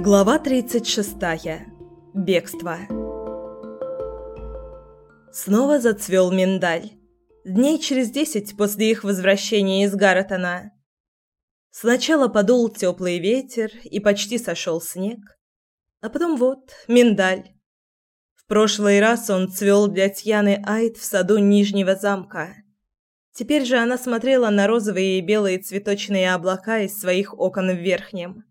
Глава 36. Бегство. Снова зацвел миндаль. Дней через десять после их возвращения из Гарретона. Сначала подул теплый ветер и почти сошел снег. А потом вот, миндаль. В прошлый раз он цвел для Тьяны Айт в саду Нижнего замка. Теперь же она смотрела на розовые и белые цветочные облака из своих окон в верхнем.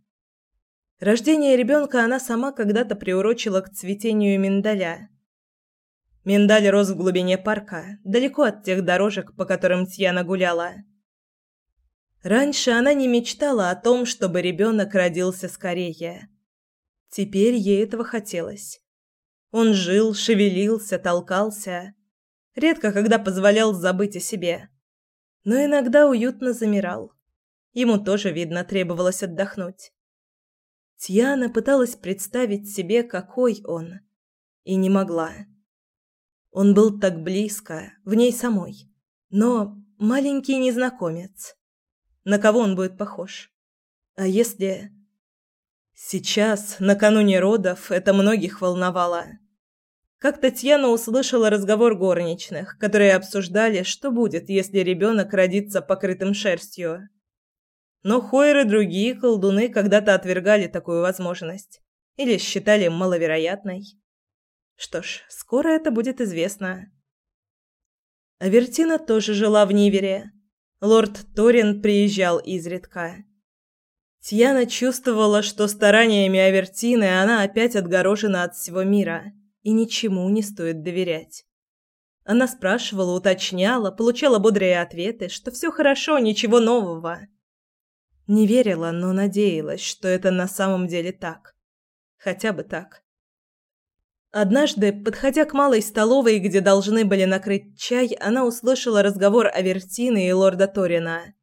Рождение ребенка она сама когда-то приурочила к цветению миндаля. Миндаль рос в глубине парка, далеко от тех дорожек, по которым Тьяна гуляла. Раньше она не мечтала о том, чтобы ребенок родился скорее. Теперь ей этого хотелось. Он жил, шевелился, толкался. Редко когда позволял забыть о себе. Но иногда уютно замирал. Ему тоже, видно, требовалось отдохнуть. Тьяна пыталась представить себе, какой он, и не могла. Он был так близко, в ней самой, но маленький незнакомец. На кого он будет похож? А если... Сейчас, накануне родов, это многих волновало. Как Татьяна услышала разговор горничных, которые обсуждали, что будет, если ребенок родится покрытым шерстью. Но Хойер и другие колдуны когда-то отвергали такую возможность или считали маловероятной. Что ж, скоро это будет известно. Авертина тоже жила в Нивере. Лорд Торин приезжал изредка. Тьяна чувствовала, что стараниями Авертины она опять отгорожена от всего мира, и ничему не стоит доверять. Она спрашивала, уточняла, получала бодрые ответы, что все хорошо, ничего нового. Не верила, но надеялась, что это на самом деле так. Хотя бы так. Однажды, подходя к малой столовой, где должны были накрыть чай, она услышала разговор Авертины и лорда Торина.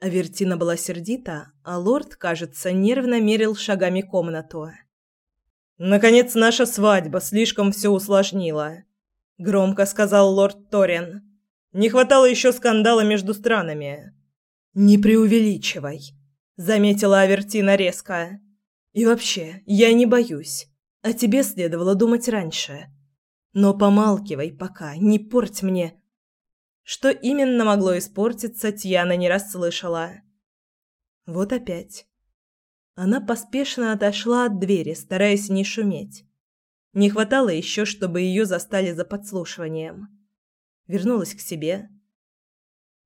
Авертина была сердита, а лорд, кажется, нервно мерил шагами комнату. «Наконец наша свадьба слишком все усложнила», — громко сказал лорд Торин. «Не хватало еще скандала между странами». «Не преувеличивай», — заметила Авертина резко. «И вообще, я не боюсь. О тебе следовало думать раньше. Но помалкивай пока, не порть мне». Что именно могло испортиться, Тьяна не расслышала. Вот опять. Она поспешно отошла от двери, стараясь не шуметь. Не хватало еще, чтобы ее застали за подслушиванием. Вернулась к себе,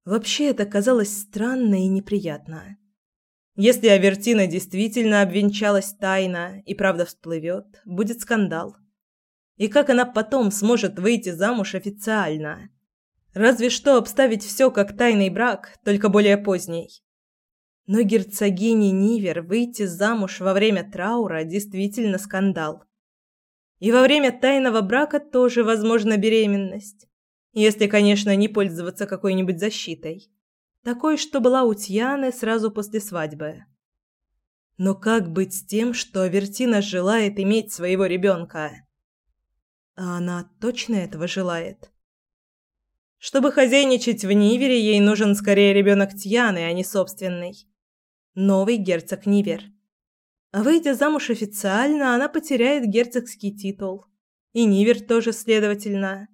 Вообще это казалось странно и неприятно. Если Авертина действительно обвенчалась тайно и правда всплывет, будет скандал. И как она потом сможет выйти замуж официально? Разве что обставить все как тайный брак, только более поздний. Но герцогине Нивер выйти замуж во время траура действительно скандал. И во время тайного брака тоже возможна беременность. Если, конечно, не пользоваться какой-нибудь защитой. Такой, что была у Тьяны сразу после свадьбы. Но как быть с тем, что Вертина желает иметь своего ребенка? А она точно этого желает? Чтобы хозяйничать в Нивере, ей нужен скорее ребенок Тьяны, а не собственный. Новый герцог Нивер. А выйдя замуж официально, она потеряет герцогский титул. И Нивер тоже, следовательно.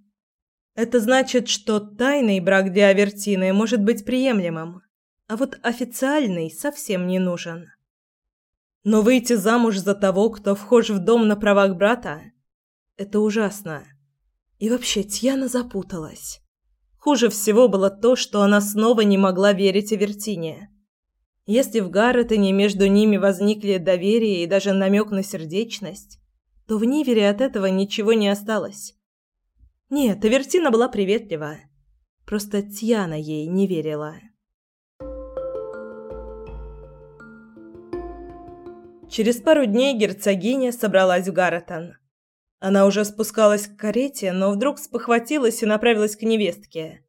Это значит, что тайный брак для Авертины может быть приемлемым, а вот официальный совсем не нужен. Но выйти замуж за того, кто вхож в дом на правах брата, это ужасно. И вообще Тьяна запуталась. Хуже всего было то, что она снова не могла верить Авертине. Если в Гарретоне между ними возникли доверие и даже намек на сердечность, то в Нивере от этого ничего не осталось. Нет, Авертина была приветлива. Просто Тьяна ей не верила. Через пару дней герцогиня собралась в Гарретон. Она уже спускалась к карете, но вдруг спохватилась и направилась к невестке.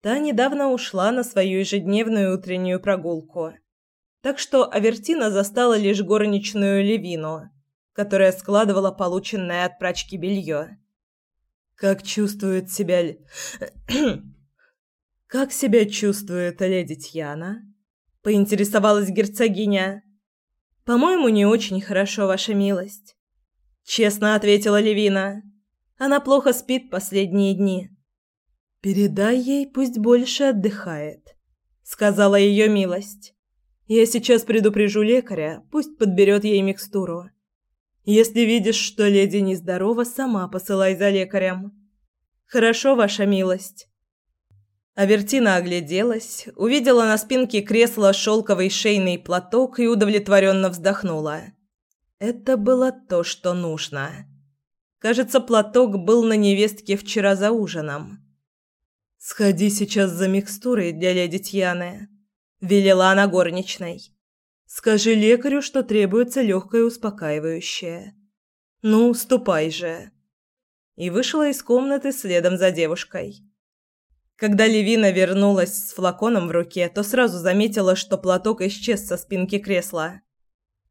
Та недавно ушла на свою ежедневную утреннюю прогулку. Так что Авертина застала лишь горничную Левину, которая складывала полученное от прачки белье. Как чувствует себя... Как себя чувствует леди Тьяна? Поинтересовалась герцогиня. По-моему, не очень хорошо, ваша милость, честно ответила Левина. Она плохо спит последние дни. Передай ей, пусть больше отдыхает, сказала ее милость. Я сейчас предупрежу лекаря, пусть подберет ей микстуру. Если видишь, что леди нездорова, сама посылай за лекарем. Хорошо, ваша милость. Авертина огляделась, увидела на спинке кресла шелковый шейный платок и удовлетворенно вздохнула. Это было то, что нужно. Кажется, платок был на невестке вчера за ужином. «Сходи сейчас за микстурой для леди Тьяны», велела она горничной. Скажи лекарю, что требуется легкое успокаивающее. Ну, ступай же. И вышла из комнаты следом за девушкой. Когда Левина вернулась с флаконом в руке, то сразу заметила, что платок исчез со спинки кресла.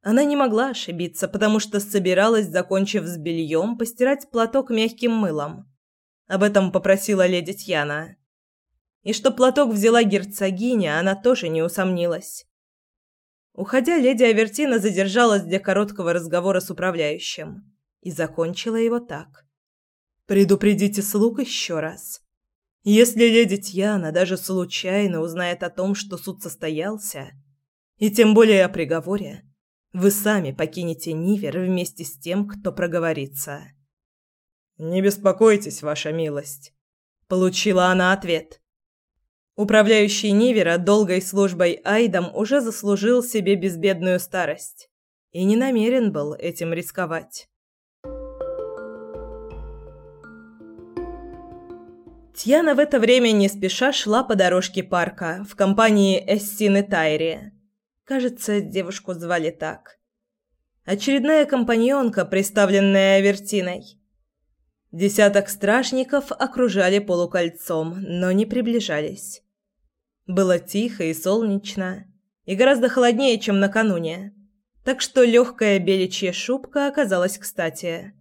Она не могла ошибиться, потому что собиралась, закончив с бельем, постирать платок мягким мылом. Об этом попросила леди Тьяна. И что платок взяла герцогиня, она тоже не усомнилась. Уходя, леди Авертина задержалась для короткого разговора с управляющим и закончила его так. «Предупредите слуг еще раз. Если леди Тьяна даже случайно узнает о том, что суд состоялся, и тем более о приговоре, вы сами покинете Нивер вместе с тем, кто проговорится». «Не беспокойтесь, ваша милость», — получила она ответ. Управляющий Нивера долгой службой Айдом уже заслужил себе безбедную старость и не намерен был этим рисковать. Тьяна в это время не спеша шла по дорожке парка в компании Эссины Тайри. Кажется, девушку звали так. Очередная компаньонка, представленная Авертиной. Десяток стражников окружали полукольцом, но не приближались. Было тихо и солнечно, и гораздо холоднее, чем накануне, так что легкая беличья шубка оказалась кстати.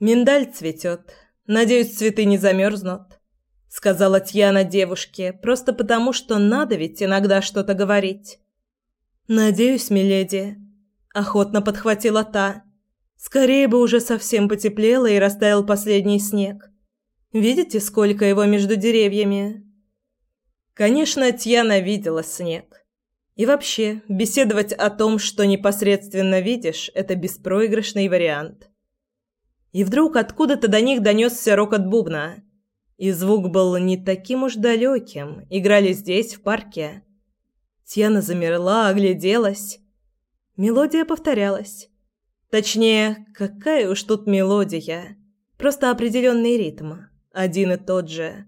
«Миндаль цветет. Надеюсь, цветы не замерзнут», — сказала Тьяна девушке, просто потому, что надо ведь иногда что-то говорить. «Надеюсь, миледи», — охотно подхватила та. «Скорее бы уже совсем потеплело и растаял последний снег. Видите, сколько его между деревьями?» Конечно, Тьяна видела снег. И вообще, беседовать о том, что непосредственно видишь, это беспроигрышный вариант. И вдруг откуда-то до них донесся рокот бубна. И звук был не таким уж далеким. Играли здесь, в парке. Тьяна замерла, огляделась. Мелодия повторялась. Точнее, какая уж тут мелодия. Просто определенный ритм. Один и тот же.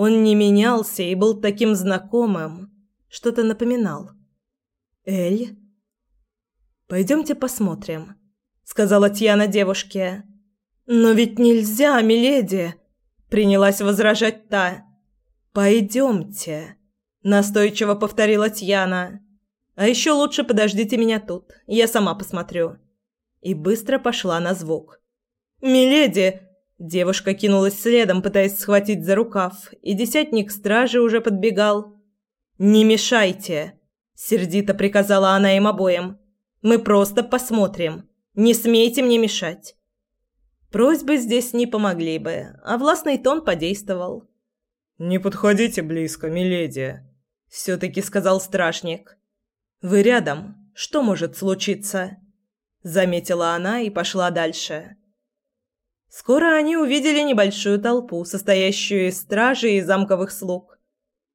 Он не менялся и был таким знакомым. Что-то напоминал. «Эль?» «Пойдемте посмотрим», — сказала Тьяна девушке. «Но ведь нельзя, миледи!» — принялась возражать та. «Пойдемте», — настойчиво повторила Тьяна. «А еще лучше подождите меня тут, я сама посмотрю». И быстро пошла на звук. «Миледи!» Девушка кинулась следом, пытаясь схватить за рукав, и десятник стражи уже подбегал. «Не мешайте!» – сердито приказала она им обоим. «Мы просто посмотрим. Не смейте мне мешать!» Просьбы здесь не помогли бы, а властный тон подействовал. «Не подходите близко, миледи», – все-таки сказал стражник. «Вы рядом. Что может случиться?» Заметила она и пошла дальше. Скоро они увидели небольшую толпу, состоящую из стражей и замковых слуг.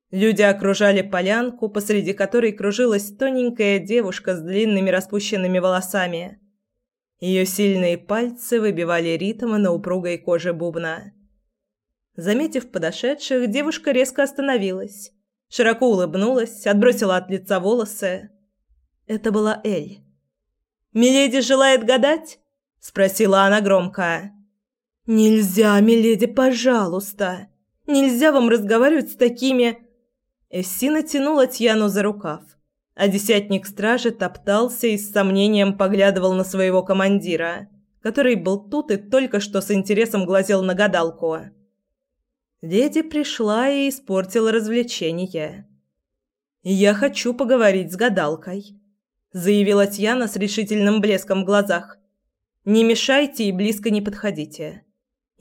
Люди окружали полянку, посреди которой кружилась тоненькая девушка с длинными распущенными волосами. Ее сильные пальцы выбивали ритмы на упругой коже бубна. Заметив подошедших, девушка резко остановилась, широко улыбнулась, отбросила от лица волосы. Это была Эль. «Миледи желает гадать?» – спросила она громко. «Нельзя, миледи, пожалуйста! Нельзя вам разговаривать с такими...» Эссина тянула Тьяну за рукав, а десятник стражи топтался и с сомнением поглядывал на своего командира, который был тут и только что с интересом глазел на гадалку. Леди пришла и испортила развлечение. «Я хочу поговорить с гадалкой», — заявила Тьяна с решительным блеском в глазах. «Не мешайте и близко не подходите.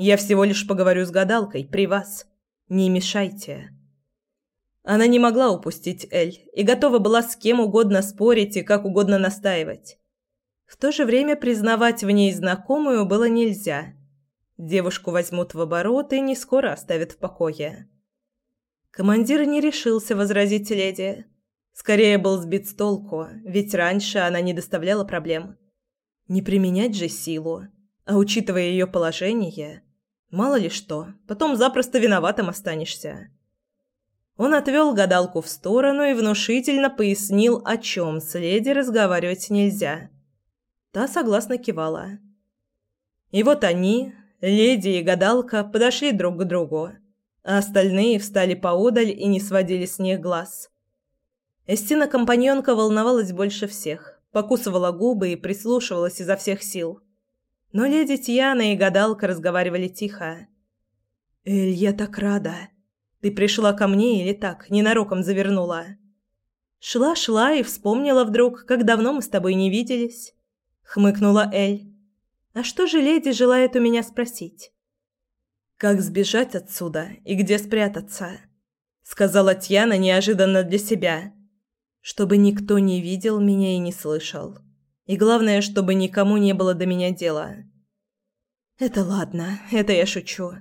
Я всего лишь поговорю с гадалкой при вас. Не мешайте». Она не могла упустить Эль и готова была с кем угодно спорить и как угодно настаивать. В то же время признавать в ней знакомую было нельзя. Девушку возьмут в оборот и не скоро оставят в покое. Командир не решился возразить леди. Скорее был сбит с толку, ведь раньше она не доставляла проблем. Не применять же силу, а учитывая ее положение, мало ли что, потом запросто виноватым останешься. Он отвел гадалку в сторону и внушительно пояснил, о чем с леди разговаривать нельзя. Та согласно кивала. И вот они, леди и гадалка, подошли друг к другу, а остальные встали поодаль и не сводили с них глаз. Эстина-компаньонка волновалась больше всех, покусывала губы и прислушивалась изо всех сил. Но леди Тьяна и гадалка разговаривали тихо. «Эль, я так рада. Ты пришла ко мне или так, ненароком завернула?» «Шла-шла и вспомнила вдруг, как давно мы с тобой не виделись», — хмыкнула Эль. «А что же леди желает у меня спросить?» «Как сбежать отсюда и где спрятаться?» — сказала Тьяна неожиданно для себя чтобы никто не видел меня и не слышал. И главное, чтобы никому не было до меня дела. Это ладно, это я шучу.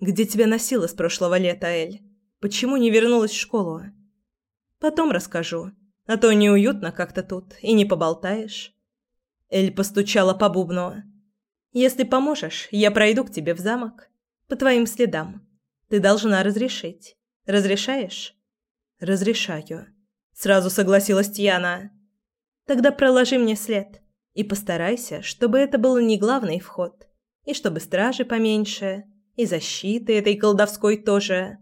Где тебя носила с прошлого лета, Эль? Почему не вернулась в школу? Потом расскажу, а то неуютно как-то тут и не поболтаешь. Эль постучала по бубну. Если поможешь, я пройду к тебе в замок по твоим следам. Ты должна разрешить. Разрешаешь? Разрешаю. Сразу согласилась Тьяна. Тогда проложи мне след и постарайся, чтобы это был не главный вход, и чтобы стражи поменьше, и защиты этой колдовской тоже.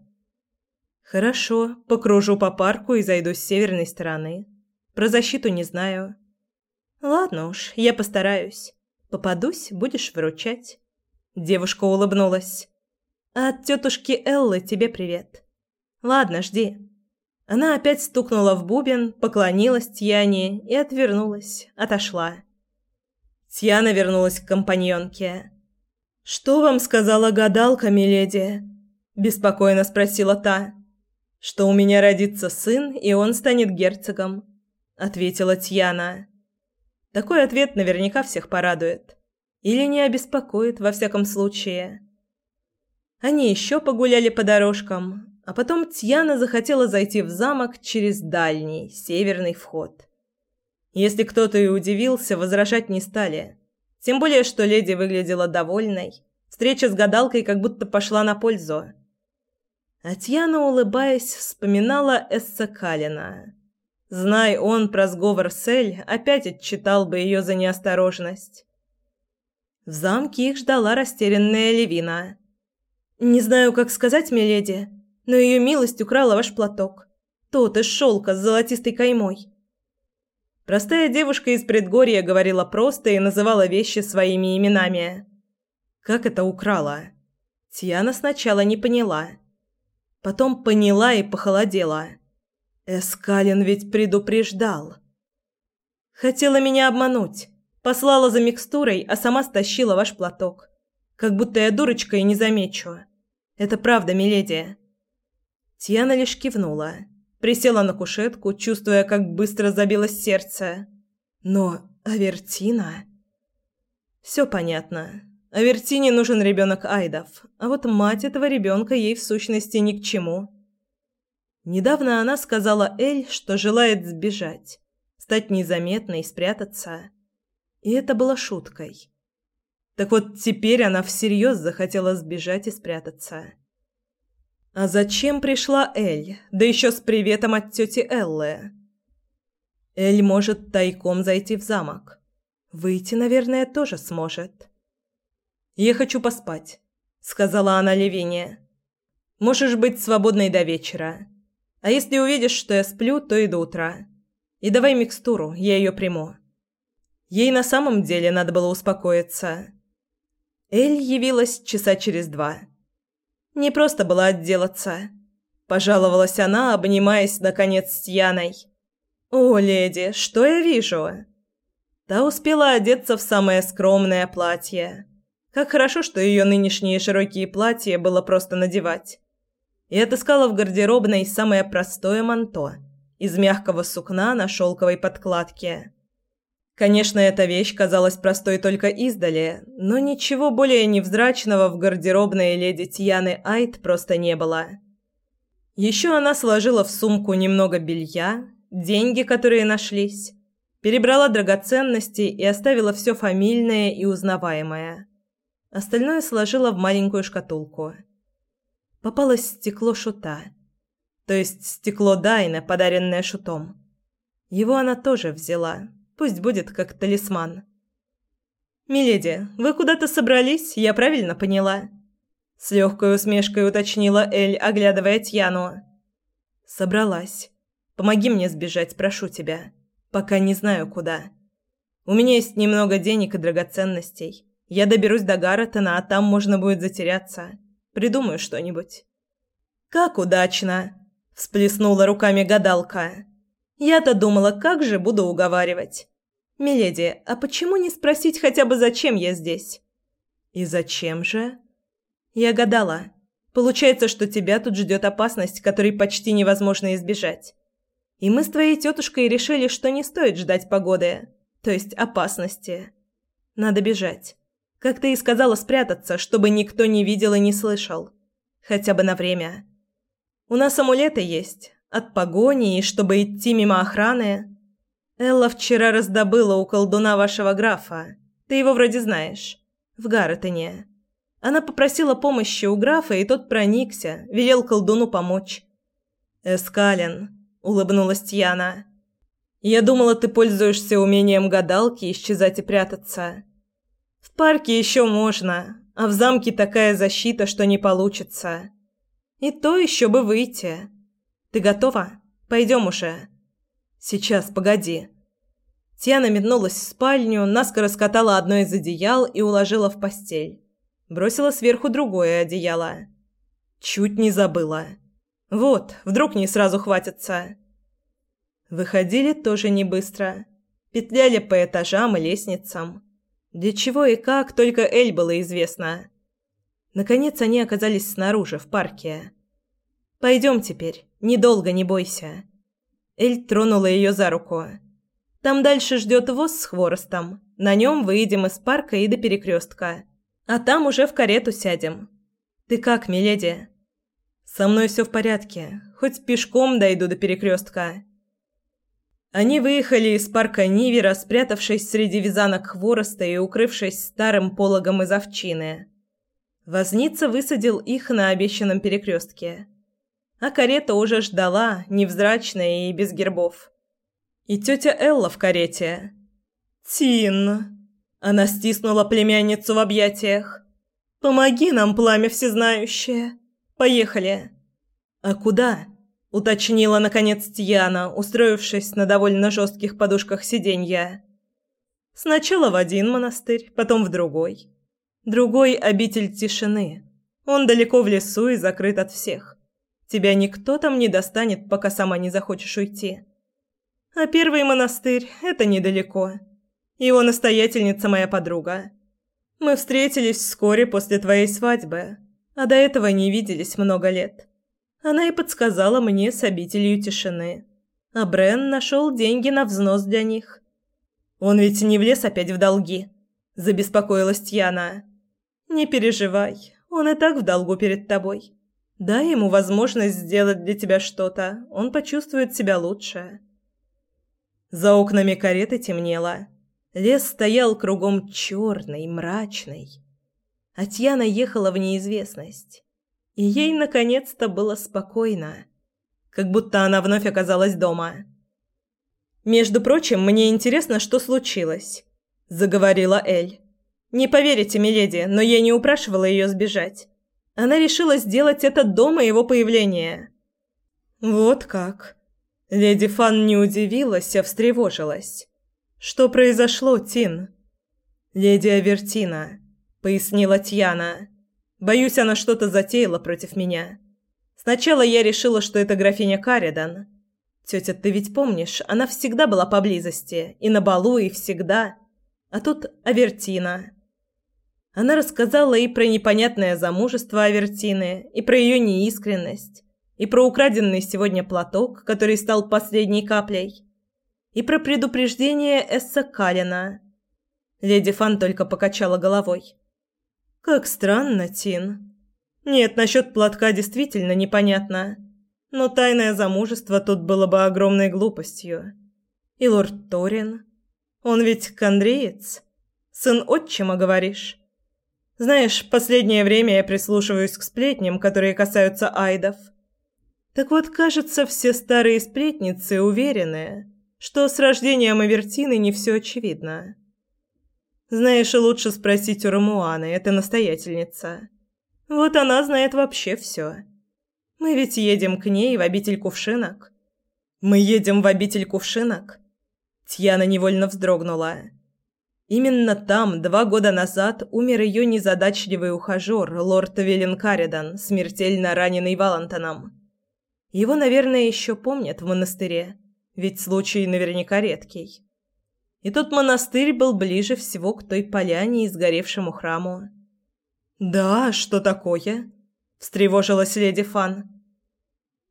Хорошо, покружу по парку и зайду с северной стороны. Про защиту не знаю. Ладно уж, я постараюсь. Попадусь, будешь выручать. Девушка улыбнулась. А от тетушки Эллы тебе привет. Ладно, жди. Она опять стукнула в бубен, поклонилась Тьяне и отвернулась, отошла. Тьяна вернулась к компаньонке. «Что вам сказала гадалка, миледи?» – беспокойно спросила та. «Что у меня родится сын, и он станет герцогом», – ответила Тьяна. Такой ответ наверняка всех порадует. Или не обеспокоит, во всяком случае. Они еще погуляли по дорожкам, а потом Тьяна захотела зайти в замок через дальний, северный вход. Если кто-то и удивился, возражать не стали. Тем более, что леди выглядела довольной. Встреча с гадалкой как будто пошла на пользу. А Тьяна, улыбаясь, вспоминала Эсса Калина. Знай он про сговор с Эль, опять отчитал бы ее за неосторожность. В замке их ждала растерянная Левина. «Не знаю, как сказать, миледи», но ее милость украла ваш платок. Тот из шелка с золотистой каймой. Простая девушка из предгорья говорила просто и называла вещи своими именами. Как это украла? Тиана сначала не поняла. Потом поняла и похолодела. Эскалин ведь предупреждал. Хотела меня обмануть. Послала за микстурой, а сама стащила ваш платок. Как будто я дурочка и не замечу. Это правда, миледи. Тьяна лишь кивнула. Присела на кушетку, чувствуя, как быстро забилось сердце. Но Авертина... Все понятно. Авертине нужен ребенок Айдов, а вот мать этого ребенка ей в сущности ни к чему. Недавно она сказала Эль, что желает сбежать, стать незаметной и спрятаться. И это было шуткой. Так вот теперь она всерьез захотела сбежать и спрятаться. А зачем пришла Эль, да еще с приветом от тети Эллы? Эль может тайком зайти в замок. Выйти, наверное, тоже сможет. «Я хочу поспать», — сказала она Левине. «Можешь быть свободной до вечера. А если увидишь, что я сплю, то и до утра. И давай микстуру, я ее приму». Ей на самом деле надо было успокоиться. Эль явилась часа через два. Не просто было отделаться. Пожаловалась она, обнимаясь, наконец, с Яной. «О, леди, что я вижу?» Та успела одеться в самое скромное платье. Как хорошо, что ее нынешние широкие платья было просто надевать. И отыскала в гардеробной самое простое манто из мягкого сукна на шелковой подкладке. Конечно, эта вещь казалась простой только издали, но ничего более невзрачного в гардеробной леди Тьяны Айт просто не было. Еще она сложила в сумку немного белья, деньги, которые нашлись, перебрала драгоценности и оставила все фамильное и узнаваемое. Остальное сложила в маленькую шкатулку. Попалось стекло шута. То есть стекло Дайна, подаренное шутом. Его она тоже взяла. Пусть будет как талисман. «Миледи, вы куда-то собрались, я правильно поняла?» С легкой усмешкой уточнила Эль, оглядывая Тьяну. «Собралась. Помоги мне сбежать, прошу тебя. Пока не знаю, куда. У меня есть немного денег и драгоценностей. Я доберусь до Гарретона, а там можно будет затеряться. Придумаю что-нибудь». «Как удачно!» – всплеснула руками гадалка. Я-то думала, как же буду уговаривать. Миледи, а почему не спросить хотя бы, зачем я здесь? И зачем же? Я гадала. Получается, что тебя тут ждет опасность, которой почти невозможно избежать. И мы с твоей тетушкой решили, что не стоит ждать погоды, то есть опасности. Надо бежать. Как ты и сказала, спрятаться, чтобы никто не видел и не слышал. Хотя бы на время. У нас амулеты есть, от погони и чтобы идти мимо охраны. Элла вчера раздобыла у колдуна вашего графа. Ты его вроде знаешь. В Гарретоне. Она попросила помощи у графа, и тот проникся, велел колдуну помочь. «Эскален», — улыбнулась Тьяна. «Я думала, ты пользуешься умением гадалки исчезать и прятаться. В парке еще можно, а в замке такая защита, что не получится. И то еще бы выйти. Ты готова? Пойдем уже. Сейчас, погоди. Тиана метнулась в спальню, наскоро скатала одно из одеял и уложила в постель. Бросила сверху другое одеяло. Чуть не забыла. Вот, вдруг не сразу хватится. Выходили тоже не быстро. Петляли по этажам и лестницам. Для чего и как только Эль было известно. Наконец они оказались снаружи, в парке. «Пойдем теперь. Недолго, не бойся». Эль тронула ее за руку. «Там дальше ждет воз с хворостом. На нем выйдем из парка и до перекрестка. А там уже в карету сядем. Ты как, миледи?» «Со мной все в порядке. Хоть пешком дойду до перекрестка». Они выехали из парка Нивера, спрятавшись среди вязанок хвороста и укрывшись старым пологом из овчины. Возница высадил их на обещанном перекрестке а карета уже ждала, невзрачная и без гербов. И тетя Элла в карете. «Тин!» Она стиснула племянницу в объятиях. «Помоги нам, пламя всезнающее! Поехали!» «А куда?» – уточнила, наконец, Тьяна, устроившись на довольно жестких подушках сиденья. «Сначала в один монастырь, потом в другой. Другой – обитель тишины. Он далеко в лесу и закрыт от всех. Тебя никто там не достанет, пока сама не захочешь уйти. А первый монастырь – это недалеко. Его настоятельница моя подруга. Мы встретились вскоре после твоей свадьбы, а до этого не виделись много лет. Она и подсказала мне с обителью тишины. А Брен нашел деньги на взнос для них. Он ведь не влез опять в долги, забеспокоилась Тьяна. Не переживай, он и так в долгу перед тобой. Дай ему возможность сделать для тебя что-то, он почувствует себя лучше. За окнами кареты темнело. Лес стоял кругом черный, мрачный. Атьяна ехала в неизвестность. И ей наконец-то было спокойно. Как будто она вновь оказалась дома. «Между прочим, мне интересно, что случилось», – заговорила Эль. «Не поверите, миледи, но я не упрашивала ее сбежать. Она решила сделать это до моего появления. Вот как. Леди Фан не удивилась, а встревожилась. Что произошло, Тин? Леди Авертина, пояснила Тьяна. Боюсь, она что-то затеяла против меня. Сначала я решила, что это графиня Каридан. Тетя, ты ведь помнишь, она всегда была поблизости, и на балу, и всегда. А тут Авертина. Она рассказала и про непонятное замужество Авертины, и про ее неискренность, и про украденный сегодня платок, который стал последней каплей, и про предупреждение Эсса Калина. Леди Фан только покачала головой. «Как странно, Тин. Нет, насчет платка действительно непонятно. Но тайное замужество тут было бы огромной глупостью. И лорд Торин... Он ведь кандреец. Сын отчима, говоришь?» Знаешь, последнее время я прислушиваюсь к сплетням, которые касаются айдов. Так вот, кажется, все старые сплетницы уверены, что с рождением Авертины не все очевидно. Знаешь, лучше спросить у Рамуаны, это настоятельница. Вот она знает вообще все. Мы ведь едем к ней в обитель кувшинок. Мы едем в обитель кувшинок. Тьяна невольно вздрогнула. Именно там два года назад умер ее незадачливый ухажер, лорд Велин Каридан, смертельно раненый Валантоном. Его, наверное, еще помнят в монастыре, ведь случай наверняка редкий. И тот монастырь был ближе всего к той поляне и сгоревшему храму. «Да, что такое?» – встревожилась леди Фан.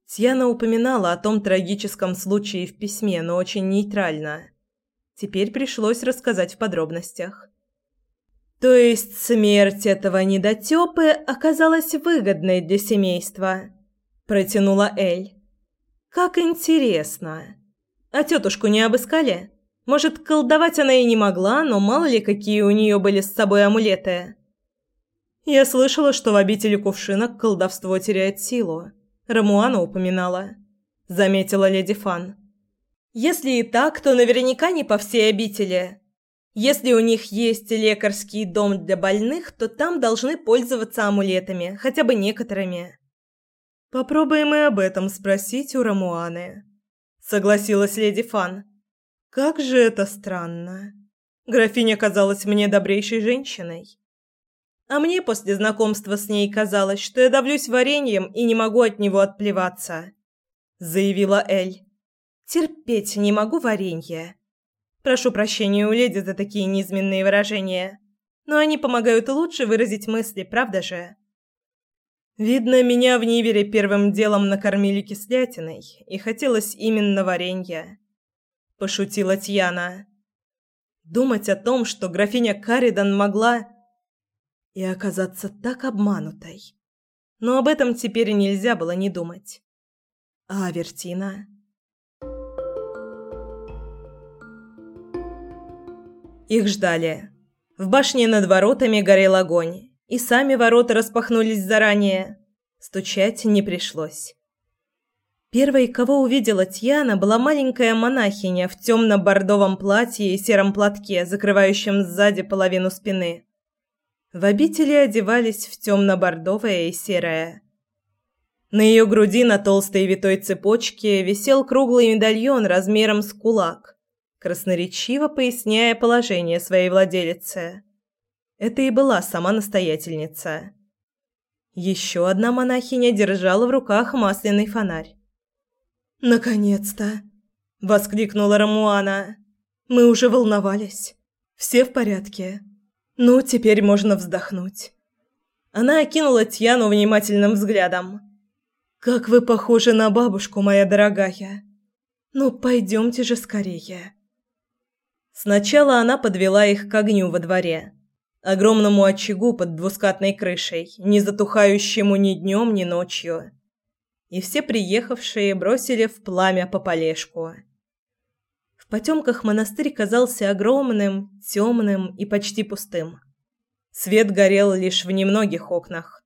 Тьяна упоминала о том трагическом случае в письме, но очень нейтрально – Теперь пришлось рассказать в подробностях. То есть смерть этого недотёпы оказалась выгодной для семейства, протянула Эль. Как интересно. А тетушку не обыскали? Может, колдовать она и не могла, но мало ли какие у нее были с собой амулеты. Я слышала, что в обители кувшинок колдовство теряет силу. Рамуана упоминала, заметила леди Фан. Если и так, то наверняка не по всей обители. Если у них есть лекарский дом для больных, то там должны пользоваться амулетами, хотя бы некоторыми. Попробуем и об этом спросить у Рамуаны, согласилась леди Фан. Как же это странно. Графиня казалась мне добрейшей женщиной. А мне после знакомства с ней казалось, что я давлюсь вареньем и не могу от него отплеваться, заявила Эль. Терпеть не могу варенье. Прошу прощения у леди за такие низменные выражения, но они помогают лучше выразить мысли, правда же? Видно, меня в Нивере первым делом накормили кислятиной, и хотелось именно варенья. Пошутила Тьяна. Думать о том, что графиня Каридан могла и оказаться так обманутой. Но об этом теперь нельзя было не думать. А Вертина? Их ждали. В башне над воротами горел огонь, и сами ворота распахнулись заранее. Стучать не пришлось. Первой, кого увидела Тьяна, была маленькая монахиня в темно-бордовом платье и сером платке, закрывающем сзади половину спины. В обители одевались в темно-бордовое и серое. На ее груди на толстой витой цепочке висел круглый медальон размером с кулак красноречиво поясняя положение своей владелицы. Это и была сама настоятельница. Еще одна монахиня держала в руках масляный фонарь. «Наконец-то!» – воскликнула Рамуана. «Мы уже волновались. Все в порядке. Ну, теперь можно вздохнуть». Она окинула Тьяну внимательным взглядом. «Как вы похожи на бабушку, моя дорогая. Ну, пойдемте же скорее». Сначала она подвела их к огню во дворе, огромному очагу под двускатной крышей, не затухающему ни днем, ни ночью. И все приехавшие бросили в пламя по полежку. В потемках монастырь казался огромным, темным и почти пустым. Свет горел лишь в немногих окнах.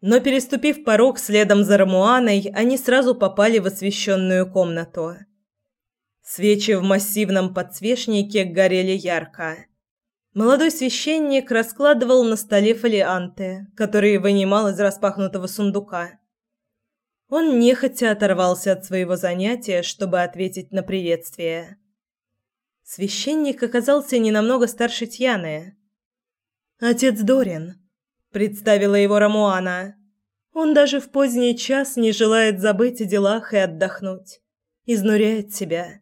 Но переступив порог следом за Рамуаной, они сразу попали в освещенную комнату – Свечи в массивном подсвечнике горели ярко. Молодой священник раскладывал на столе фолианты, которые вынимал из распахнутого сундука. Он нехотя оторвался от своего занятия, чтобы ответить на приветствие. Священник оказался не намного старше Тьяны. «Отец Дорин», — представила его Рамуана. «Он даже в поздний час не желает забыть о делах и отдохнуть. Изнуряет себя.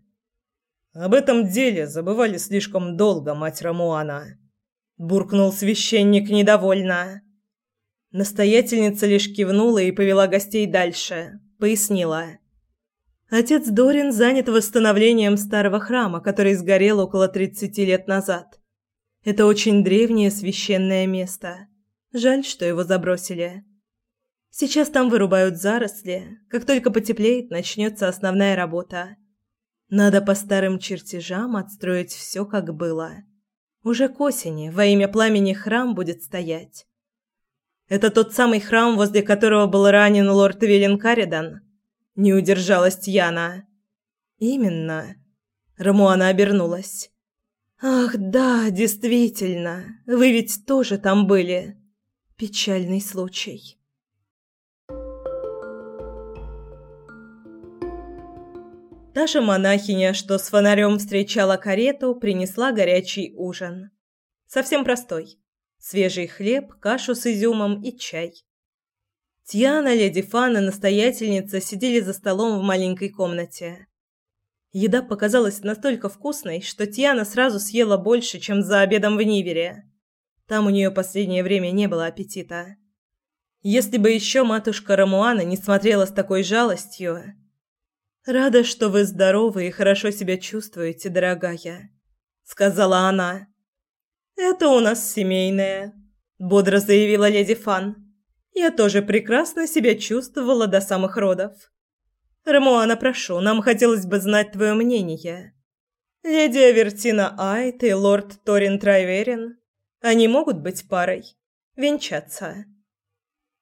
Об этом деле забывали слишком долго, мать Рамуана. Буркнул священник недовольно. Настоятельница лишь кивнула и повела гостей дальше. Пояснила. Отец Дорин занят восстановлением старого храма, который сгорел около 30 лет назад. Это очень древнее священное место. Жаль, что его забросили. Сейчас там вырубают заросли. Как только потеплеет, начнется основная работа. Надо по старым чертежам отстроить все, как было. Уже к осени во имя пламени храм будет стоять. Это тот самый храм, возле которого был ранен лорд Виллин Каридан. Не удержалась Тьяна. Именно. Рамуана обернулась. Ах, да, действительно. Вы ведь тоже там были. Печальный случай. Та же монахиня, что с фонарем встречала карету, принесла горячий ужин. Совсем простой. Свежий хлеб, кашу с изюмом и чай. Тиана, леди Фан и настоятельница сидели за столом в маленькой комнате. Еда показалась настолько вкусной, что Тиана сразу съела больше, чем за обедом в Нивере. Там у нее последнее время не было аппетита. Если бы еще матушка Рамуана не смотрела с такой жалостью, «Рада, что вы здоровы и хорошо себя чувствуете, дорогая», — сказала она. «Это у нас семейное», — бодро заявила леди Фан. «Я тоже прекрасно себя чувствовала до самых родов. Рамуана, прошу, нам хотелось бы знать твое мнение. Леди Авертина Айт и лорд Торин Трайверин, они могут быть парой? Венчаться?»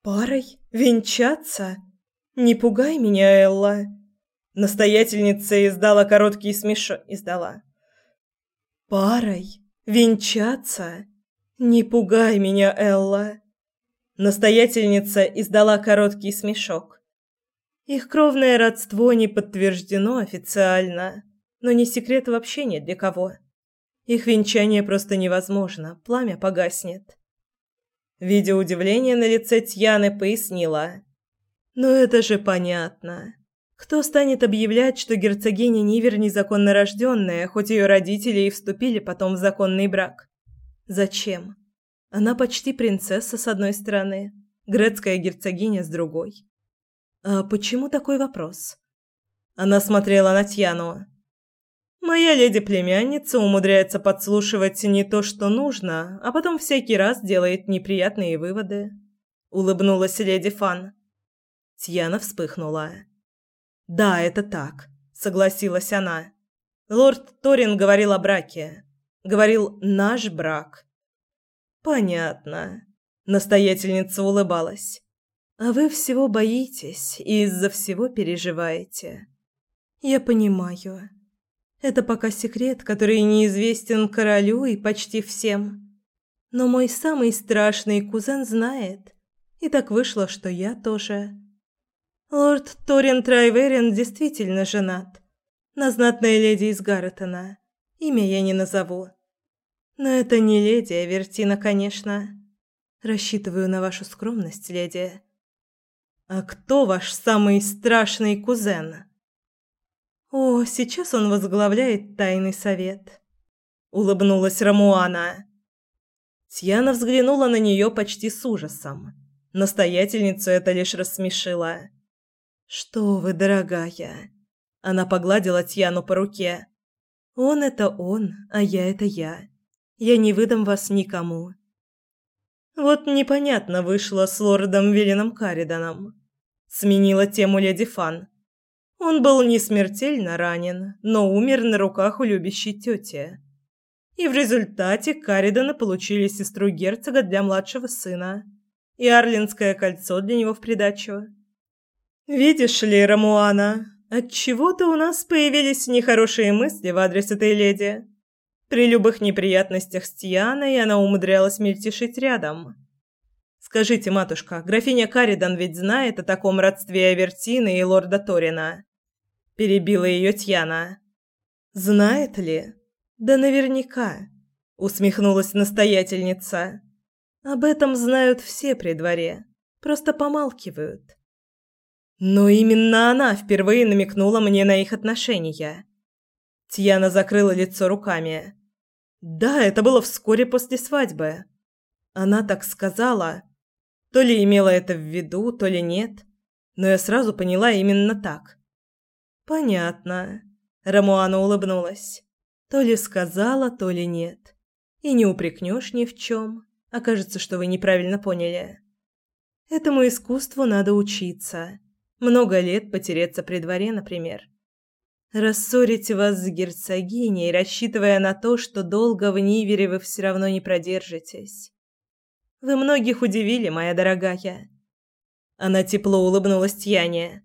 «Парой? Венчаться? Не пугай меня, Элла!» Настоятельница издала короткий смешок. Издала. «Парой? Венчаться? Не пугай меня, Элла!» Настоятельница издала короткий смешок. Их кровное родство не подтверждено официально, но не секрет вообще нет для кого. Их венчание просто невозможно, пламя погаснет. Видя удивление на лице Тьяны, пояснила. «Ну это же понятно. Кто станет объявлять, что герцогиня Нивер незаконно рожденная, хоть ее родители и вступили потом в законный брак? Зачем? Она почти принцесса с одной стороны, грецкая герцогиня с другой. А почему такой вопрос? Она смотрела на Тьяну. Моя леди-племянница умудряется подслушивать не то, что нужно, а потом всякий раз делает неприятные выводы. Улыбнулась леди Фан. Тьяна вспыхнула. «Да, это так», — согласилась она. «Лорд Торин говорил о браке. Говорил «наш брак». «Понятно», — настоятельница улыбалась. «А вы всего боитесь и из-за всего переживаете. Я понимаю. Это пока секрет, который неизвестен королю и почти всем. Но мой самый страшный кузен знает. И так вышло, что я тоже. Лорд Торин Трайверин действительно женат. На знатной леди из Гарретона. Имя я не назову. Но это не леди Авертина, конечно. Рассчитываю на вашу скромность, леди. А кто ваш самый страшный кузен? О, сейчас он возглавляет тайный совет. Улыбнулась Рамуана. Тьяна взглянула на нее почти с ужасом. Настоятельницу это лишь рассмешило. «Что вы, дорогая!» Она погладила Тьяну по руке. «Он — это он, а я — это я. Я не выдам вас никому». «Вот непонятно вышло с лордом Виллином Кариданом», — сменила тему леди Фан. «Он был не смертельно ранен, но умер на руках у любящей тети. И в результате Каридана получили сестру герцога для младшего сына и Арлинское кольцо для него в придачу». «Видишь ли, Рамуана, отчего-то у нас появились нехорошие мысли в адрес этой леди. При любых неприятностях с Тианой она умудрялась мельтешить рядом. Скажите, матушка, графиня Каридан ведь знает о таком родстве Авертины и лорда Торина?» Перебила ее Тьяна. «Знает ли?» «Да наверняка», — усмехнулась настоятельница. «Об этом знают все при дворе, просто помалкивают». Но именно она впервые намекнула мне на их отношения. Тьяна закрыла лицо руками. Да, это было вскоре после свадьбы. Она так сказала. То ли имела это в виду, то ли нет. Но я сразу поняла именно так. Понятно. Рамуана улыбнулась. То ли сказала, то ли нет. И не упрекнешь ни в чем. Окажется, что вы неправильно поняли. Этому искусству надо учиться. Много лет потереться при дворе, например. Рассорить вас с герцогиней, рассчитывая на то, что долго в Нивере вы все равно не продержитесь. Вы многих удивили, моя дорогая. Она тепло улыбнулась Тьяне.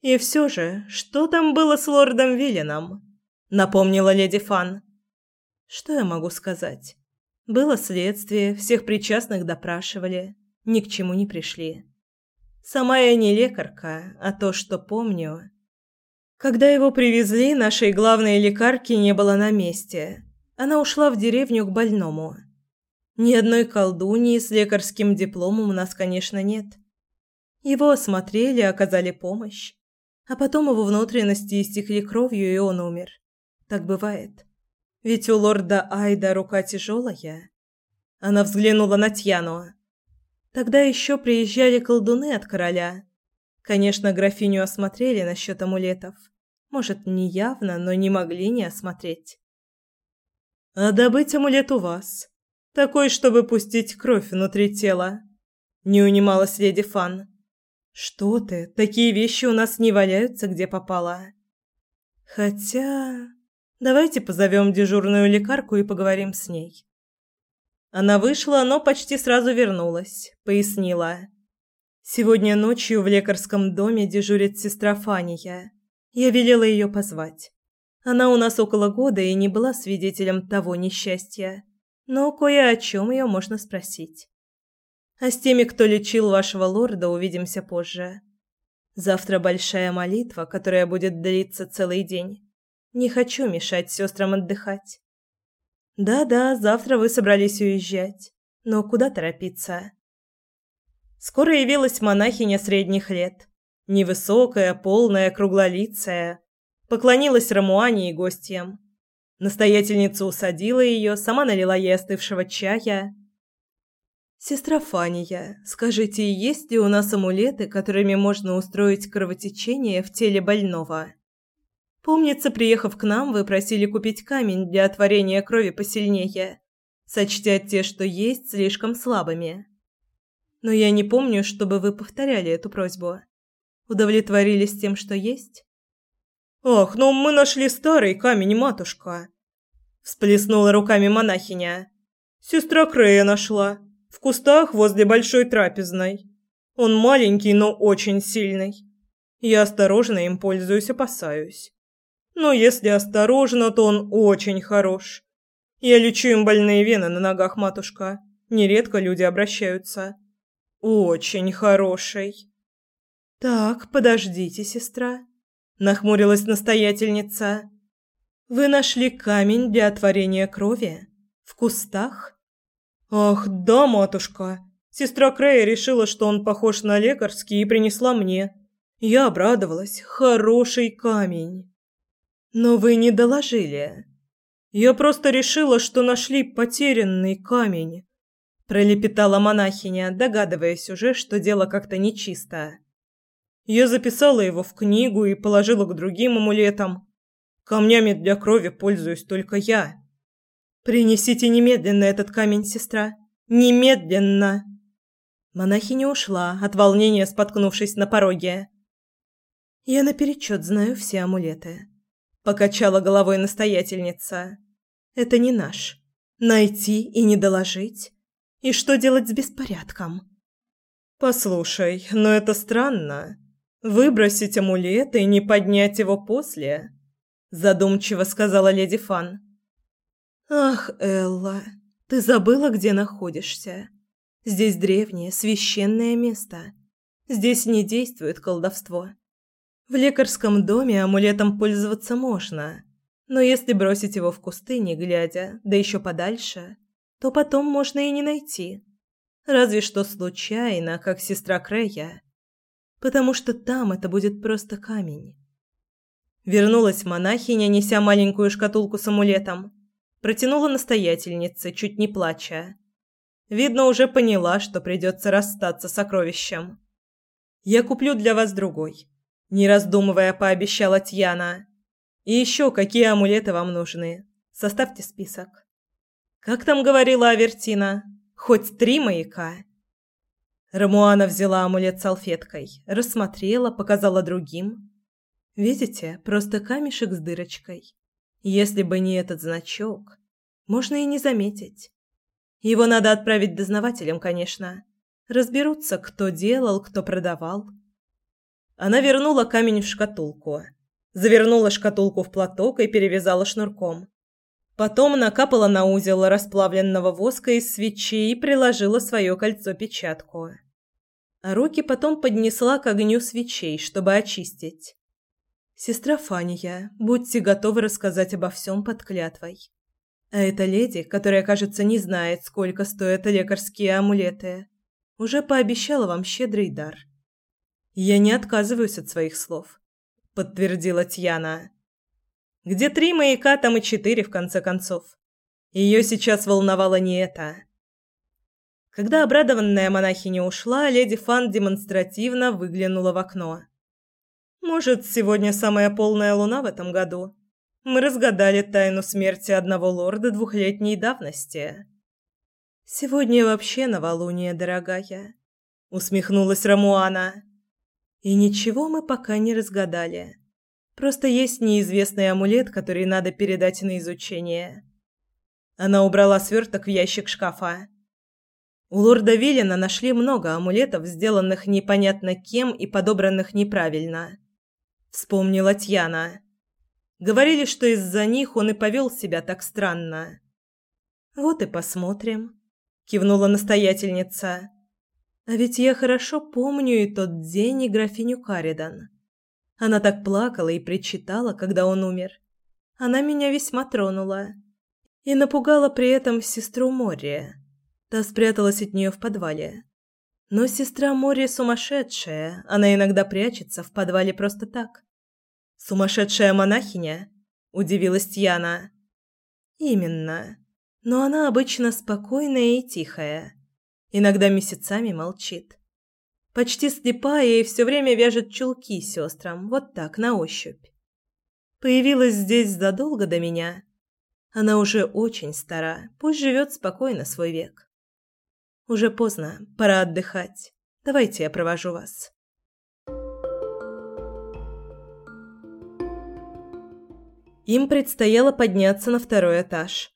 И все же, что там было с лордом Виллином? Напомнила леди Фан. Что я могу сказать? Было следствие, всех причастных допрашивали, ни к чему не пришли. Сама я не лекарка, а то, что помню. Когда его привезли, нашей главной лекарки не было на месте. Она ушла в деревню к больному. Ни одной колдуньи с лекарским дипломом у нас, конечно, нет. Его осмотрели, оказали помощь. А потом его внутренности истекли кровью, и он умер. Так бывает. Ведь у лорда Айда рука тяжелая. Она взглянула на Тьяну. Тогда еще приезжали колдуны от короля. Конечно, графиню осмотрели насчет амулетов. Может, не явно, но не могли не осмотреть. «А добыть амулет у вас. Такой, чтобы пустить кровь внутри тела». Не унималась леди Фан. «Что ты? Такие вещи у нас не валяются, где попало». «Хотя...» «Давайте позовем дежурную лекарку и поговорим с ней». Она вышла, но почти сразу вернулась, пояснила. «Сегодня ночью в лекарском доме дежурит сестра Фания. Я велела ее позвать. Она у нас около года и не была свидетелем того несчастья, но кое о чем ее можно спросить. А с теми, кто лечил вашего лорда, увидимся позже. Завтра большая молитва, которая будет длиться целый день. Не хочу мешать сестрам отдыхать. Да-да, завтра вы собрались уезжать. Но куда торопиться? Скоро явилась монахиня средних лет. Невысокая, полная, круглолицая. Поклонилась Рамуане и гостям. Настоятельница усадила ее, сама налила ей остывшего чая. «Сестра Фания, скажите, есть ли у нас амулеты, которыми можно устроить кровотечение в теле больного?» Помнится, приехав к нам, вы просили купить камень для отворения крови посильнее, сочтя те, что есть, слишком слабыми. Но я не помню, чтобы вы повторяли эту просьбу. Удовлетворились тем, что есть? Ах, ну мы нашли старый камень, матушка. Всплеснула руками монахиня. Сестра Крея нашла. В кустах возле большой трапезной. Он маленький, но очень сильный. Я осторожно им пользуюсь, опасаюсь. Но если осторожно, то он очень хорош. Я лечу им больные вены на ногах, матушка. Нередко люди обращаются. Очень хороший. Так, подождите, сестра, нахмурилась настоятельница. Вы нашли камень для отворения крови в кустах? Ах, да, матушка. Сестра Крея решила, что он похож на лекарский и принесла мне. Я обрадовалась. Хороший камень. Но вы не доложили. Я просто решила, что нашли потерянный камень, пролепетала монахиня, догадываясь уже, что дело как-то нечисто. Я записала его в книгу и положила к другим амулетам. Камнями для крови пользуюсь только я. Принесите немедленно этот камень, сестра. Немедленно. Монахиня ушла, от волнения споткнувшись на пороге. Я наперечет знаю все амулеты покачала головой настоятельница. Это не наш. Найти и не доложить. И что делать с беспорядком? Послушай, но это странно. Выбросить амулет и не поднять его после, задумчиво сказала леди Фан. Ах, Элла, ты забыла, где находишься? Здесь древнее священное место. Здесь не действует колдовство. В лекарском доме амулетом пользоваться можно, но если бросить его в кусты, не глядя, да еще подальше, то потом можно и не найти. Разве что случайно, как сестра Крея. потому что там это будет просто камень. Вернулась монахиня, неся маленькую шкатулку с амулетом. Протянула настоятельнице, чуть не плача. Видно, уже поняла, что придется расстаться с сокровищем. «Я куплю для вас другой», – не раздумывая пообещала Тьяна. «И еще какие амулеты вам нужны? Составьте список». «Как там говорила Авертина? Хоть три маяка?» Рамуана взяла амулет салфеткой, рассмотрела, показала другим. «Видите, просто камешек с дырочкой. Если бы не этот значок, можно и не заметить. Его надо отправить дознавателям, конечно. Разберутся, кто делал, кто продавал». Она вернула камень в шкатулку, завернула шкатулку в платок и перевязала шнурком. Потом накапала на узел расплавленного воска из свечи и приложила свое кольцо-печатку. А руки потом поднесла к огню свечей, чтобы очистить. «Сестра Фания, будьте готовы рассказать обо всем под клятвой. А эта леди, которая, кажется, не знает, сколько стоят лекарские амулеты, уже пообещала вам щедрый дар». «Я не отказываюсь от своих слов», — подтвердила Тьяна. Где три маяка, там и четыре, в конце концов. Ее сейчас волновало не это. Когда обрадованная монахиня ушла, леди Фан демонстративно выглянула в окно. «Может, сегодня самая полная луна в этом году? Мы разгадали тайну смерти одного лорда двухлетней давности». «Сегодня вообще новолуние, дорогая», — усмехнулась Рамуана. «И ничего мы пока не разгадали». Просто есть неизвестный амулет, который надо передать на изучение. Она убрала сверток в ящик шкафа. У лорда Виллина нашли много амулетов, сделанных непонятно кем и подобранных неправильно. Вспомнила Тьяна. Говорили, что из-за них он и повел себя так странно. «Вот и посмотрим», — кивнула настоятельница. «А ведь я хорошо помню и тот день, и графиню Каридан. Она так плакала и причитала, когда он умер. Она меня весьма тронула. И напугала при этом сестру Морри. Та спряталась от нее в подвале. Но сестра Морри сумасшедшая, она иногда прячется в подвале просто так. «Сумасшедшая монахиня?» – удивилась Тьяна. «Именно. Но она обычно спокойная и тихая. Иногда месяцами молчит. Почти слепая и все время вяжет чулки сестрам, вот так, на ощупь. Появилась здесь задолго до меня. Она уже очень стара, пусть живет спокойно свой век. Уже поздно, пора отдыхать. Давайте я провожу вас. Им предстояло подняться на второй этаж,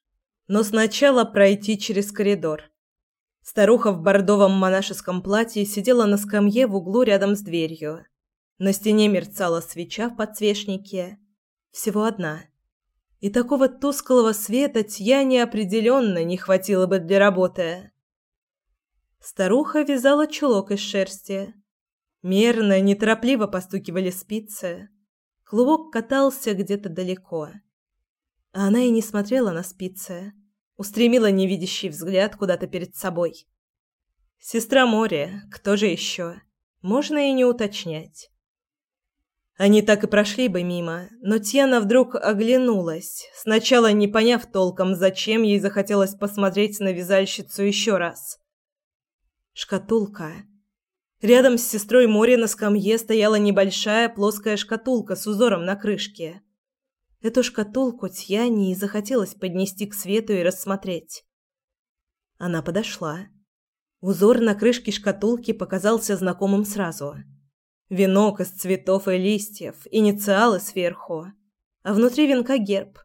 но сначала пройти через коридор. Старуха в бордовом монашеском платье сидела на скамье в углу рядом с дверью. На стене мерцала свеча в подсвечнике. Всего одна. И такого тусклого света Тьяне определенно не хватило бы для работы. Старуха вязала чулок из шерсти. Мерно, неторопливо постукивали спицы. Клубок катался где-то далеко. А она и не смотрела на спицы устремила невидящий взгляд куда-то перед собой. Сестра Море, кто же еще? Можно и не уточнять. Они так и прошли бы мимо, но Тьяна вдруг оглянулась, сначала не поняв толком, зачем ей захотелось посмотреть на вязальщицу еще раз. Шкатулка. Рядом с сестрой Море на скамье стояла небольшая плоская шкатулка с узором на крышке. Эту шкатулку Тьяне и захотелось поднести к свету и рассмотреть. Она подошла. Узор на крышке шкатулки показался знакомым сразу. Венок из цветов и листьев, инициалы сверху, а внутри венка герб,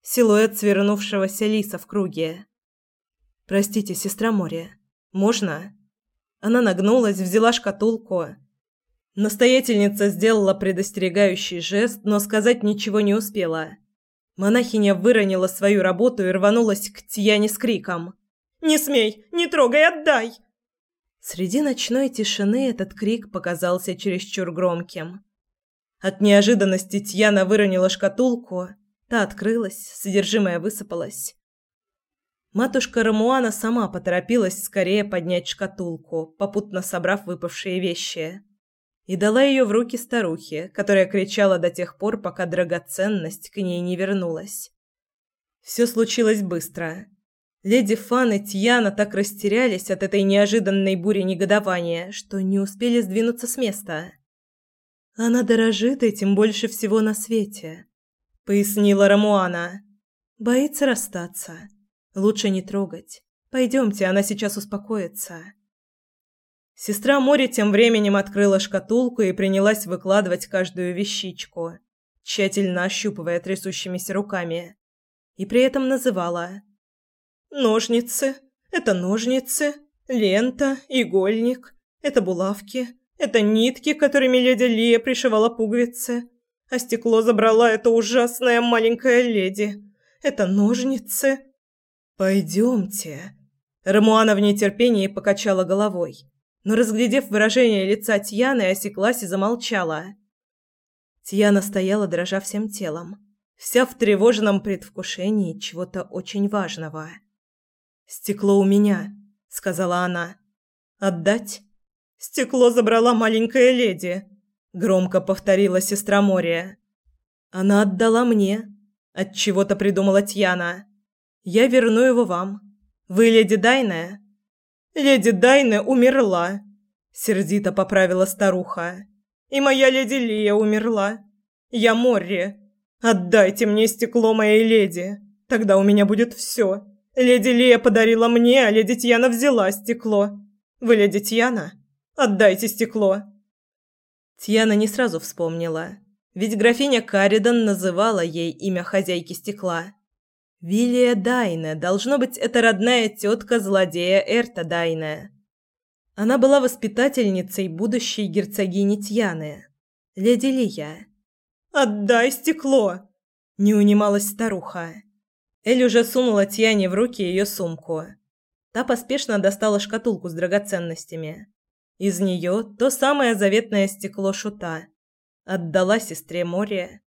силуэт свернувшегося лиса в круге. «Простите, сестра Море, можно?» Она нагнулась, взяла шкатулку Настоятельница сделала предостерегающий жест, но сказать ничего не успела. Монахиня выронила свою работу и рванулась к Тьяне с криком. «Не смей! Не трогай! Отдай!» Среди ночной тишины этот крик показался чересчур громким. От неожиданности Тьяна выронила шкатулку, та открылась, содержимое высыпалось. Матушка Рамуана сама поторопилась скорее поднять шкатулку, попутно собрав выпавшие вещи. И дала ее в руки старухе, которая кричала до тех пор, пока драгоценность к ней не вернулась. Все случилось быстро. Леди Фан и Тьяна так растерялись от этой неожиданной бури негодования, что не успели сдвинуться с места. «Она дорожит этим больше всего на свете», — пояснила Рамуана. «Боится расстаться. Лучше не трогать. Пойдемте, она сейчас успокоится». Сестра Мори тем временем открыла шкатулку и принялась выкладывать каждую вещичку, тщательно ощупывая трясущимися руками. И при этом называла Ножницы. Это ножницы. Лента, игольник. Это булавки. Это нитки, которыми леди Лия пришивала пуговицы. А стекло забрала эта ужасная маленькая леди. Это ножницы. Пойдемте. Рамуана в нетерпении покачала головой, но, разглядев выражение лица Тьяны, осеклась и замолчала. Тьяна стояла, дрожа всем телом, вся в тревожном предвкушении чего-то очень важного. «Стекло у меня», — сказала она. «Отдать?» «Стекло забрала маленькая леди», — громко повторила сестра Мория. «Она отдала мне», — отчего-то придумала Тьяна. «Я верну его вам. Вы леди Дайная?» «Леди Дайна умерла», — сердито поправила старуха. «И моя леди Лия умерла. Я Морри. Отдайте мне стекло моей леди, тогда у меня будет все». Леди Лия подарила мне, а леди Тьяна взяла стекло. Вы леди Тьяна? Отдайте стекло. Тьяна не сразу вспомнила, ведь графиня Каридан называла ей имя хозяйки стекла. Вилия Дайне, должно быть, это родная тетка злодея Эрта Дайне. Она была воспитательницей будущей герцогини Тьяны, леди Лия. «Отдай стекло!» – не унималась старуха. Эль уже сунула Тьяне в руки ее сумку. Та поспешно достала шкатулку с драгоценностями. Из нее то самое заветное стекло шута. Отдала сестре море.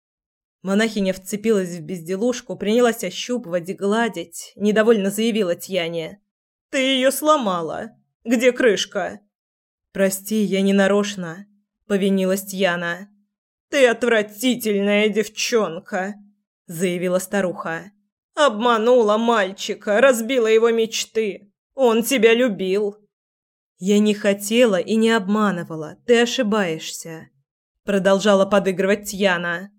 Монахиня вцепилась в безделушку, принялась ощупывать и гладить, недовольно заявила Тьяне. «Ты ее сломала! Где крышка?» «Прости, я не нарочно», — повинилась Тьяна. «Ты отвратительная девчонка», — заявила старуха. Обманула мальчика, разбила его мечты. Он тебя любил. Я не хотела и не обманывала. Ты ошибаешься, продолжала подыгрывать Тьяна.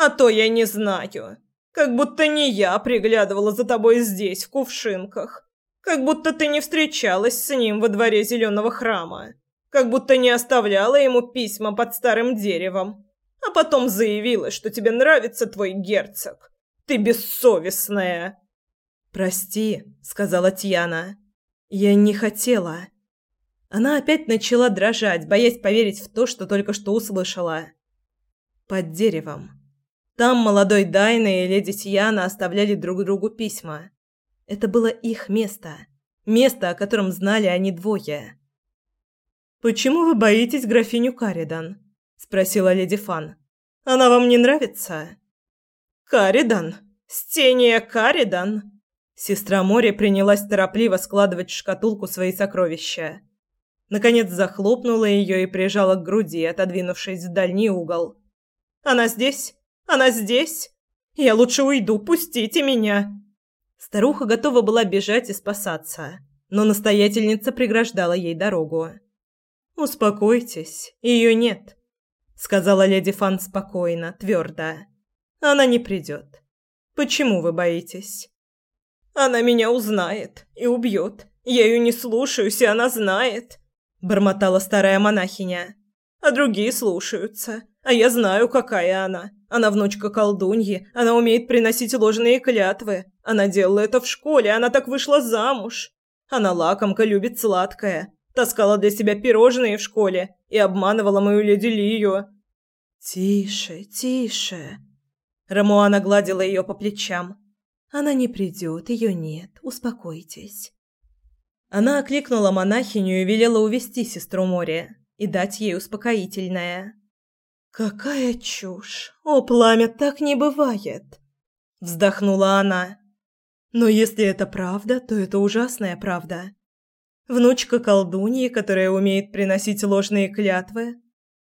А то я не знаю. Как будто не я приглядывала за тобой здесь, в кувшинках. Как будто ты не встречалась с ним во дворе зеленого храма. Как будто не оставляла ему письма под старым деревом. А потом заявила, что тебе нравится твой герцог. Ты бессовестная!» «Прости», — сказала Тьяна. «Я не хотела». Она опять начала дрожать, боясь поверить в то, что только что услышала. Под деревом. Там молодой Дайна и леди Тьяна оставляли друг другу письма. Это было их место. Место, о котором знали они двое. «Почему вы боитесь графиню Каридан?» – спросила леди Фан. «Она вам не нравится?» «Каридан? Стения Каридан?» Сестра Мори принялась торопливо складывать в шкатулку свои сокровища. Наконец захлопнула ее и прижала к груди, отодвинувшись в дальний угол. «Она здесь? Она здесь? Я лучше уйду, пустите меня!» Старуха готова была бежать и спасаться, но настоятельница преграждала ей дорогу. «Успокойтесь, ее нет», — сказала леди Фан спокойно, твердо. Она не придет. Почему вы боитесь? Она меня узнает и убьет. Я ее не слушаюсь, и она знает, бормотала старая монахиня. А другие слушаются. А я знаю, какая она. Она внучка колдуньи, она умеет приносить ложные клятвы. Она делала это в школе, она так вышла замуж. Она лакомка, любит сладкое. Таскала для себя пирожные в школе и обманывала мою леди Лию. «Тише, тише», Рамуана гладила ее по плечам. «Она не придет, ее нет, успокойтесь». Она окликнула монахиню и велела увести сестру море и дать ей успокоительное. «Какая чушь! О, пламя, так не бывает!» Вздохнула она. «Но если это правда, то это ужасная правда. Внучка колдуньи, которая умеет приносить ложные клятвы,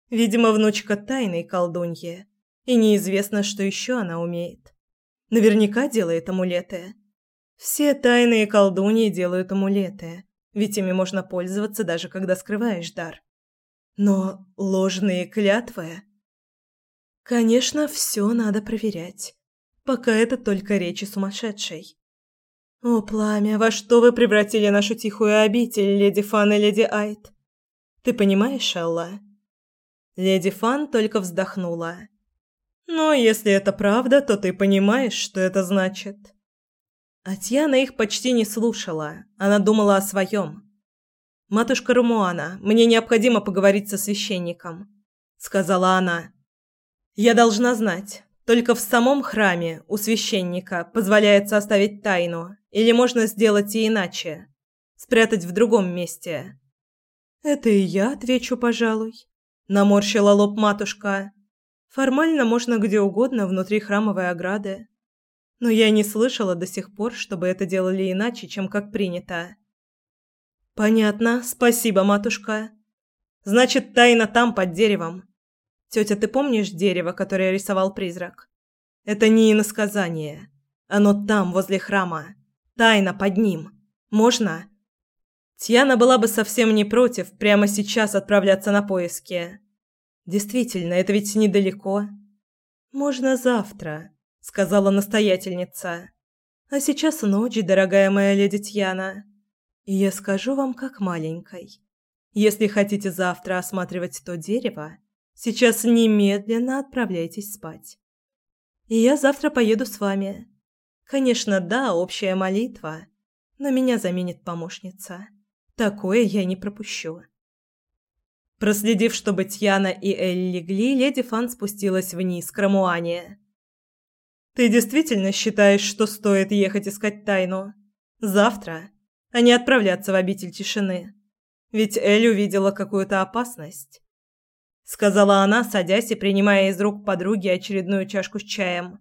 Видимо, внучка тайной колдуньи, и неизвестно, что еще она умеет. Наверняка делает амулеты. Все тайные колдуньи делают амулеты, ведь ими можно пользоваться даже когда скрываешь дар. Но ложные клятвы... Конечно, все надо проверять. Пока это только речи сумасшедшей. «О, пламя, во что вы превратили нашу тихую обитель, леди Фан и леди Айт? Ты понимаешь, Элла?» Леди Фан только вздохнула. «Но если это правда, то ты понимаешь, что это значит?» Атьяна их почти не слушала. Она думала о своем. «Матушка Румуана, мне необходимо поговорить со священником», — сказала она. «Я должна знать, только в самом храме у священника позволяется оставить тайну, или можно сделать и иначе, спрятать в другом месте». «Это и я отвечу, пожалуй», — наморщила лоб матушка. «Формально можно где угодно внутри храмовой ограды, но я не слышала до сих пор, чтобы это делали иначе, чем как принято. Понятно, спасибо, матушка. Значит, тайна там под деревом. Тетя, ты помнишь дерево, которое рисовал призрак? Это не иносказание. Оно там, возле храма. Тайна под ним. Можно? Тьяна была бы совсем не против прямо сейчас отправляться на поиски. Действительно, это ведь недалеко. Можно завтра сказала настоятельница. А сейчас ночь, дорогая моя леди Тьяна. И я скажу вам как маленькой. Если хотите завтра осматривать то дерево, сейчас немедленно отправляйтесь спать. И я завтра поеду с вами. Конечно, да, общая молитва, но меня заменит помощница. Такое я не пропущу. Проследив, чтобы Тьяна и Эль легли, леди Фан спустилась вниз к Рамуане. Ты действительно считаешь, что стоит ехать искать тайну? Завтра, а не отправляться в обитель тишины? Ведь Эль увидела какую-то опасность. Сказала она, садясь и принимая из рук подруги очередную чашку с чаем.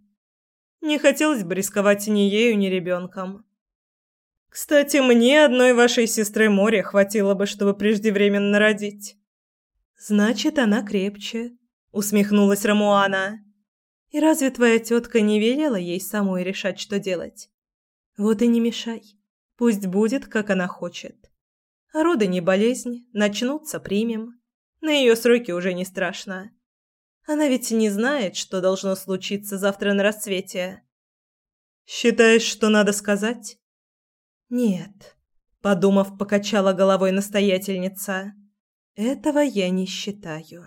Не хотелось бы рисковать ни ею, ни ребенком. Кстати, мне одной вашей сестры море хватило бы, чтобы преждевременно родить. Значит, она крепче, усмехнулась Рамуана. И разве твоя тетка не велела ей самой решать, что делать? Вот и не мешай. Пусть будет, как она хочет. Роды не болезнь, начнутся, примем. На ее сроки уже не страшно. Она ведь не знает, что должно случиться завтра на рассвете. Считаешь, что надо сказать? Нет, подумав, покачала головой настоятельница. Этого я не считаю.